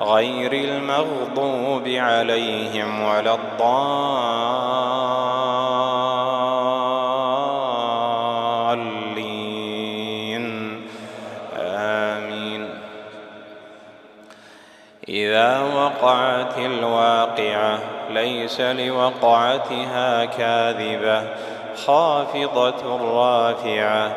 غير المغضوب عليهم ولا الضالين. آمين. إذا وقعت الواقعة ليس لوقعتها كاذبة خافضة رافعة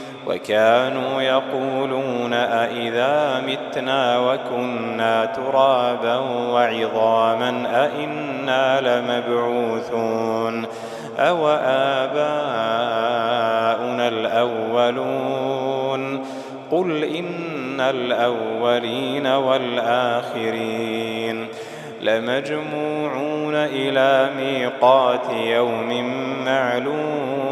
وكانوا يقولون أئذا متنا وكنا ترابا وعظاما أئنا لمبعوثون أو آباؤنا الأولون قل إن الأولين والآخرين لمجموعون إلى ميقات يوم معلوم